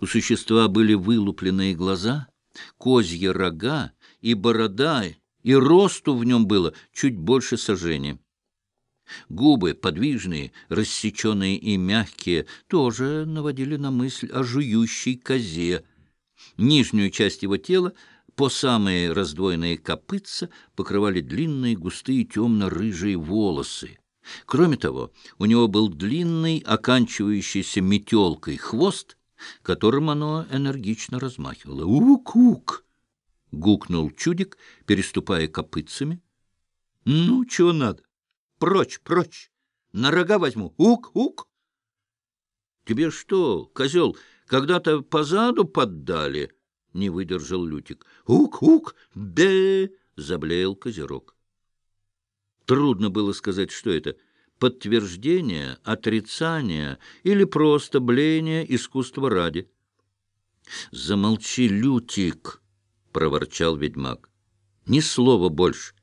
У существа были вылупленные глаза, козьи рога и борода, и росту в нем было чуть больше сожжения. Губы, подвижные, рассеченные и мягкие, тоже наводили на мысль о жующей козе. Нижнюю часть его тела по самые раздвоенные копытца покрывали длинные, густые, темно-рыжие волосы. Кроме того, у него был длинный, оканчивающийся метелкой хвост, которым оно энергично размахивало. «Ук-ук!» — гукнул чудик, переступая копытцами. «Ну, чего надо? Прочь, прочь! На рога возьму! Ук-ук!» «Тебе что, козел, когда-то позаду поддали?» — не выдержал Лютик. «Ук-ук! Бе!» — заблеял козерог. Трудно было сказать, что это — подтверждение, отрицание или просто бление искусства ради. — Замолчи, Лютик! — проворчал ведьмак. — Ни слова больше.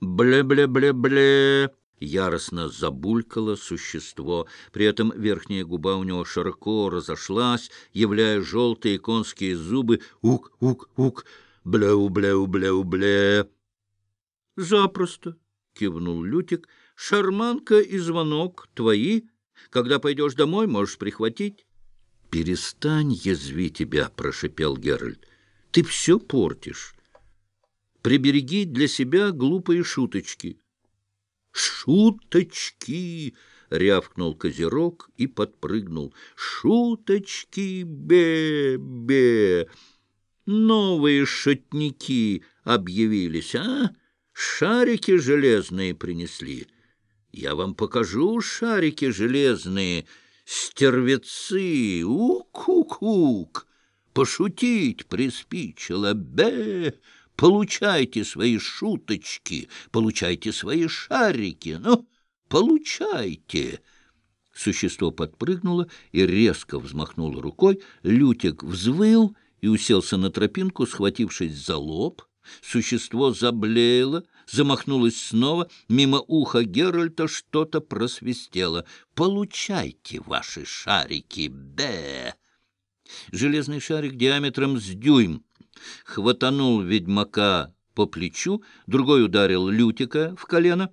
Бле-бле-бле-бле! Яростно забулькало существо. При этом верхняя губа у него широко разошлась, являя желтые конские зубы. Ук-ук-ук! Бля-у-бля-у-бля-у-бля! — Запросто! — кивнул Лютик. — Шарманка и звонок твои. Когда пойдешь домой, можешь прихватить. — Перестань язви тебя, — прошипел Геральт. — Ты все портишь. Прибереги для себя глупые шуточки. — Шуточки! — рявкнул Козерог и подпрыгнул. — Шуточки! Бе-бе! Новые шутники объявились, а? — Шарики железные принесли. Я вам покажу шарики железные, стервецы, ук-ук-ук. Пошутить приспичило, бе, получайте свои шуточки, получайте свои шарики, ну, получайте. Существо подпрыгнуло и резко взмахнуло рукой, Лютик взвыл и уселся на тропинку, схватившись за лоб, Существо заблеяло, замахнулось снова, мимо уха Геральта что-то просвистело. «Получайте ваши шарики, бе!» Железный шарик диаметром с дюйм хватанул ведьмака по плечу, другой ударил Лютика в колено.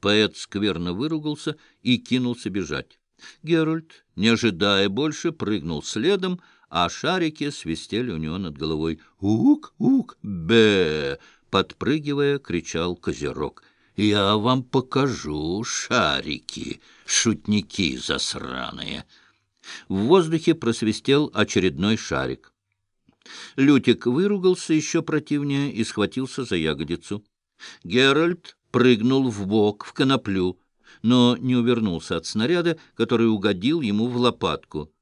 Поэт скверно выругался и кинулся бежать. Геральт, не ожидая больше, прыгнул следом, а шарики свистели у него над головой. «Ук-ук! Бе!» — подпрыгивая, кричал Козерог. «Я вам покажу шарики, шутники засраные!» В воздухе просвистел очередной шарик. Лютик выругался еще противнее и схватился за ягодицу. Геральт прыгнул в бок в коноплю, но не увернулся от снаряда, который угодил ему в лопатку.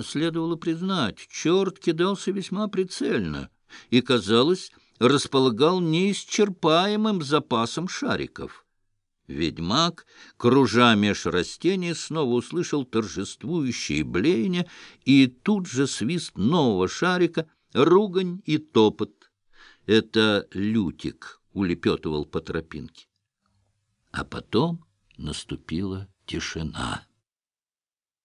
Следовало признать, черт кидался весьма прицельно и, казалось, располагал неисчерпаемым запасом шариков. Ведьмак, кружа меж растений, снова услышал торжествующее блеяние и тут же свист нового шарика, ругань и топот. Это Лютик улепетывал по тропинке. А потом наступила тишина.